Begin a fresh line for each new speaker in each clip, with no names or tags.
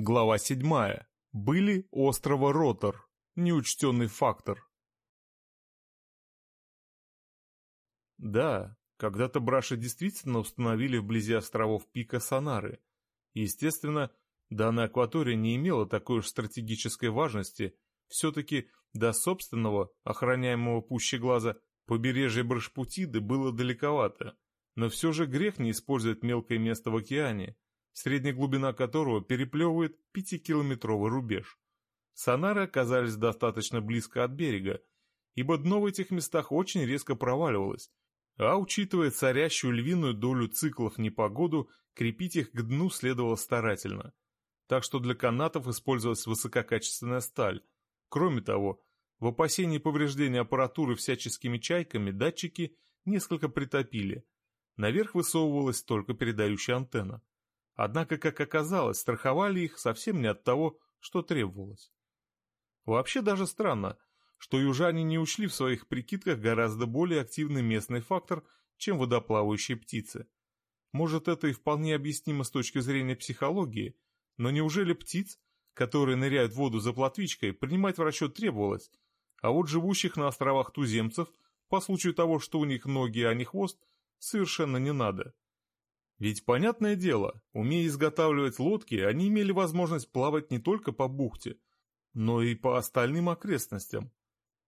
Глава 7. Были острова Ротор. Неучтенный фактор. Да, когда-то браши действительно установили вблизи островов пика Сонары. Естественно, данная акватория не имела такой уж стратегической важности, все-таки до собственного, охраняемого пуще глаза, побережья Брашпутиды было далековато, но все же грех не использовать мелкое место в океане – средняя глубина которого переплевывает пятикилометровый рубеж. Сонары оказались достаточно близко от берега, ибо дно в этих местах очень резко проваливалось, а учитывая царящую львиную долю циклов непогоду, крепить их к дну следовало старательно. Так что для канатов использовалась высококачественная сталь. Кроме того, в опасении повреждения аппаратуры всяческими чайками датчики несколько притопили. Наверх высовывалась только передающая антенна. Однако, как оказалось, страховали их совсем не от того, что требовалось. Вообще даже странно, что южане не учли в своих прикидках гораздо более активный местный фактор, чем водоплавающие птицы. Может, это и вполне объяснимо с точки зрения психологии, но неужели птиц, которые ныряют в воду за плотвичкой, принимать в расчет требовалось, а вот живущих на островах туземцев, по случаю того, что у них ноги, а не хвост, совершенно не надо. Ведь, понятное дело, умея изготавливать лодки, они имели возможность плавать не только по бухте, но и по остальным окрестностям.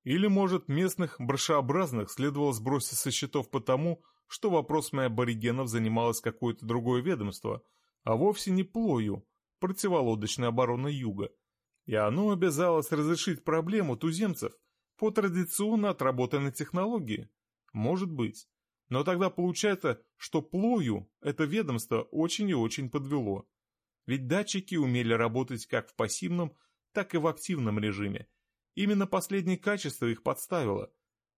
Или, может, местных брашеобразных следовало сбросить со счетов потому, что вопросами аборигенов занималось какое-то другое ведомство, а вовсе не плою, противолодочной обороны Юга. И оно обязалось разрешить проблему туземцев по традиционно отработанной технологии. Может быть. Но тогда получается, что Плою это ведомство очень и очень подвело. Ведь датчики умели работать как в пассивном, так и в активном режиме. Именно последнее качество их подставило.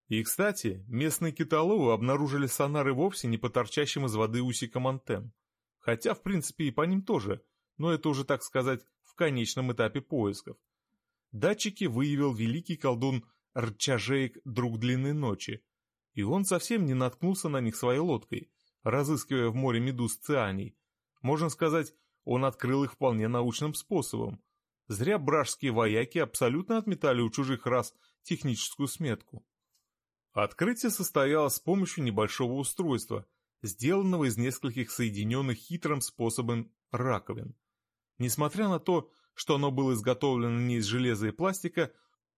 И, кстати, местные китоловы обнаружили сонары вовсе не по торчащим из воды усикам антенн. Хотя, в принципе, и по ним тоже, но это уже, так сказать, в конечном этапе поисков. Датчики выявил великий колдун Рчажеек Друг Длинной Ночи, и он совсем не наткнулся на них своей лодкой, разыскивая в море медуз цианий. Можно сказать, он открыл их вполне научным способом. Зря бражские вояки абсолютно отметали у чужих рас техническую сметку. Открытие состоялось с помощью небольшого устройства, сделанного из нескольких соединенных хитрым способом раковин. Несмотря на то, что оно было изготовлено не из железа и пластика,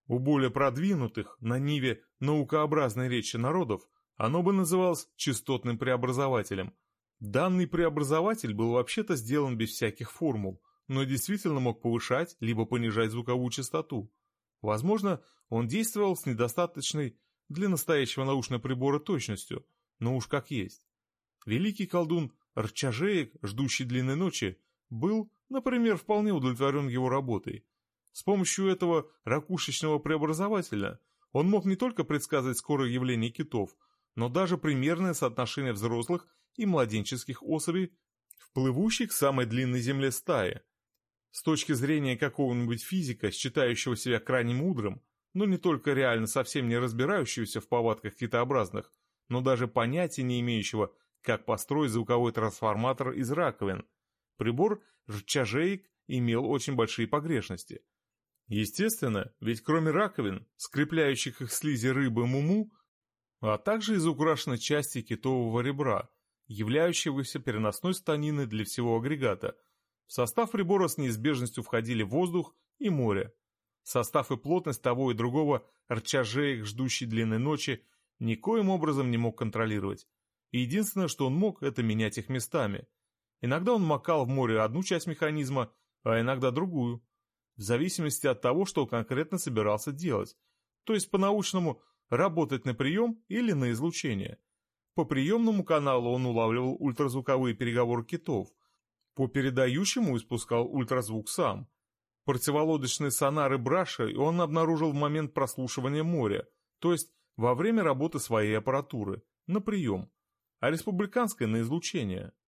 у более продвинутых на ниве наукообразной речи народов оно бы называлось частотным преобразователем. Данный преобразователь был вообще-то сделан без всяких формул, но действительно мог повышать либо понижать звуковую частоту. Возможно, он действовал с недостаточной для настоящего научного прибора точностью, но уж как есть. Великий колдун Рчажеек, ждущий длинной ночи, был, например, вполне удовлетворен его работой. С помощью этого ракушечного преобразователя он мог не только предсказать скорое явление китов, но даже примерное соотношение взрослых и младенческих особей в плывущей к самой длинной земле стае. С точки зрения какого-нибудь физика, считающего себя крайне мудрым, но не только реально совсем не разбирающегося в повадках китообразных, но даже понятия не имеющего, как построить звуковой трансформатор из раковин, прибор рчажеек имел очень большие погрешности – Естественно, ведь кроме раковин, скрепляющих их слизи рыбы муму, а также из украшенной части китового ребра, являющегося переносной станиной для всего агрегата, в состав прибора с неизбежностью входили воздух и море. Состав и плотность того и другого рчажеек, ждущей длинной ночи, никоим образом не мог контролировать. И единственное, что он мог, это менять их местами. Иногда он макал в море одну часть механизма, а иногда другую в зависимости от того, что конкретно собирался делать, то есть по-научному работать на прием или на излучение. По приемному каналу он улавливал ультразвуковые переговоры китов, по передающему испускал ультразвук сам. Противолодочные сонары Браша он обнаружил в момент прослушивания моря, то есть во время работы своей аппаратуры, на прием, а республиканское на излучение –